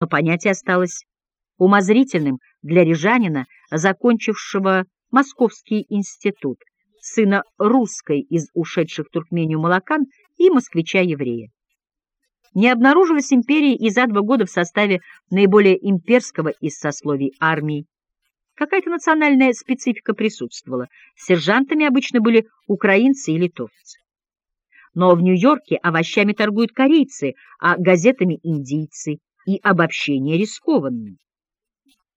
но понятие осталось умозрительным для рижанина, закончившего Московский институт, сына русской из ушедших Туркмению молокан и москвича-еврея. Не обнаружилась империи и за два года в составе наиболее имперского из сословий армии. Какая-то национальная специфика присутствовала. Сержантами обычно были украинцы и литовцы. Но в Нью-Йорке овощами торгуют корейцы, а газетами — индийцы, и обобщение рискованное.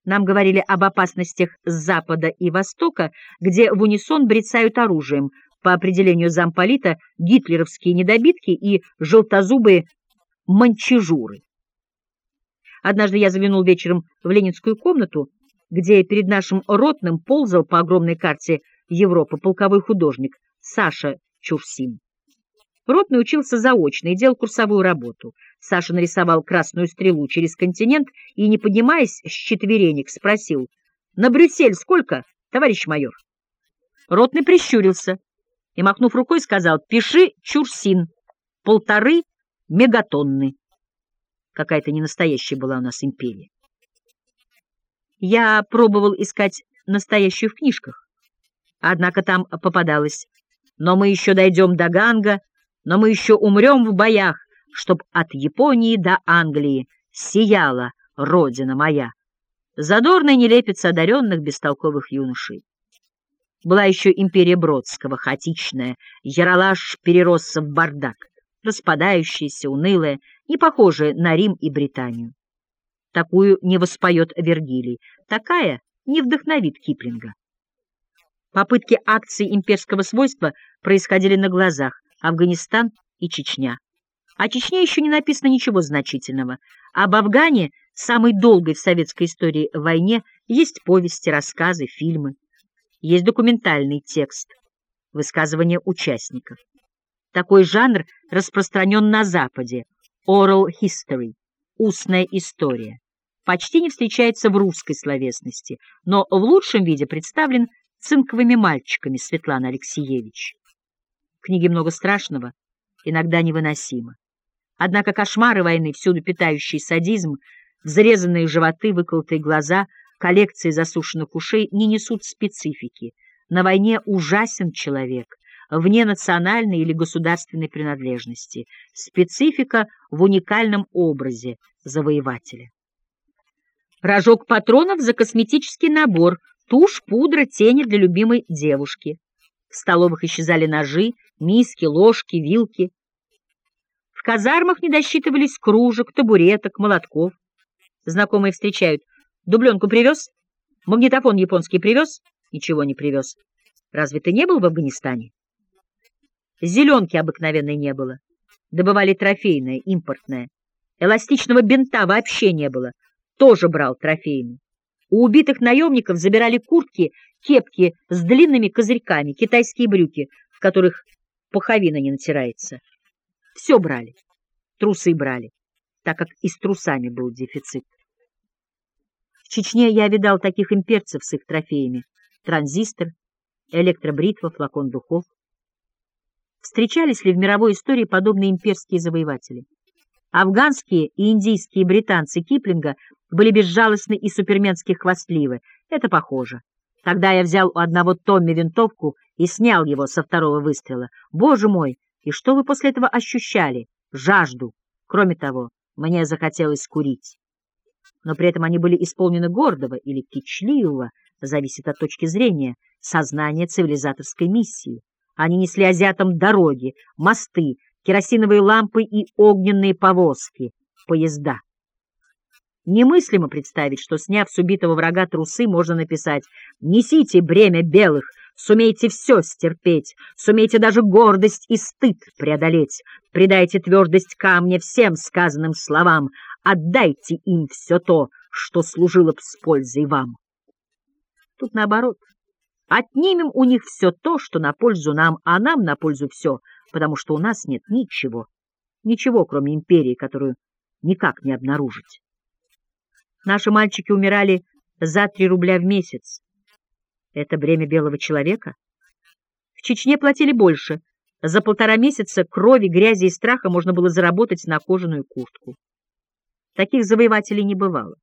Нам говорили об опасностях с запада и востока, где в унисон брецают оружием, по определению замполита, гитлеровские недобитки и желтозубые манчежуры. Однажды я заглянул вечером в ленинскую комнату, где перед нашим ротным ползал по огромной карте Европы полковой художник Саша Чурсин. Ротный учился заочно и делал курсовую работу. Саша нарисовал красную стрелу через континент и, не поднимаясь с четверенек, спросил, «На Брюссель сколько, товарищ майор?» Ротный прищурился и, махнув рукой, сказал, «Пиши Чурсин, полторы мегатонны». Какая-то ненастоящая была у нас империя. Я пробовал искать настоящую в книжках, однако там попадалось. Но мы еще дойдем до Ганга, но мы еще умрем в боях, чтоб от Японии до Англии сияла родина моя. Задорная нелепица одаренных бестолковых юношей. Была еще империя Бродского, хаотичная, Яралаш переросся в бардак, распадающаяся, унылая, не похожая на Рим и Британию. Такую не воспоет Вергилий, такая не вдохновит Киплинга. Попытки акций имперского свойства происходили на глазах, Афганистан и Чечня. О Чечне еще не написано ничего значительного. Об Афгане, самой долгой в советской истории войне, есть повести, рассказы, фильмы. Есть документальный текст, высказывания участников. Такой жанр распространен на Западе – oral history, устная история. Почти не встречается в русской словесности, но в лучшем виде представлен цинковыми мальчиками Светлана Алексеевич. В книге много страшного, иногда невыносимо. Однако кошмары войны, всюду питающий садизм, взрезанные животы, выколотые глаза, коллекции засушенных ушей не несут специфики. На войне ужасен человек, вне национальной или государственной принадлежности. Специфика в уникальном образе завоевателя. Рожок патронов за косметический набор, тушь, пудра, тени для любимой девушки. В столовых исчезали ножи, миски, ложки, вилки. В казармах не досчитывались кружек, табуреток, молотков. Знакомые встречают. Дубленку привез? Магнитофон японский привез? Ничего не привез. Разве ты не был в Афганистане? Зеленки обыкновенной не было. Добывали трофейное, импортное. Эластичного бинта вообще не было. Тоже брал трофейный. У убитых наемников забирали куртки, кепки с длинными козырьками, китайские брюки, в которых пуховина не натирается. Все брали. Трусы брали, так как и с трусами был дефицит. В Чечне я видал таких имперцев с их трофеями. Транзистор, электробритва, флакон духов. Встречались ли в мировой истории подобные имперские завоеватели? Афганские и индийские британцы Киплинга были безжалостны и суперменски хвастливы. Это похоже. Тогда я взял у одного Томми винтовку и снял его со второго выстрела. Боже мой, и что вы после этого ощущали? Жажду. Кроме того, мне захотелось курить. Но при этом они были исполнены гордого или кичливого, зависит от точки зрения, сознания цивилизаторской миссии. Они несли азиатам дороги, мосты, керосиновые лампы и огненные повозки, поезда. Немыслимо представить, что, сняв с убитого врага трусы, можно написать «Несите бремя белых, сумейте все стерпеть, сумейте даже гордость и стыд преодолеть, придайте твердость камня всем сказанным словам, отдайте им все то, что служило б с пользой вам». Тут наоборот. Отнимем у них все то, что на пользу нам, а нам на пользу все, потому что у нас нет ничего. Ничего, кроме империи, которую никак не обнаружить. Наши мальчики умирали за три рубля в месяц. Это бремя белого человека? В Чечне платили больше. За полтора месяца крови, грязи и страха можно было заработать на кожаную куртку. Таких завоевателей не бывало.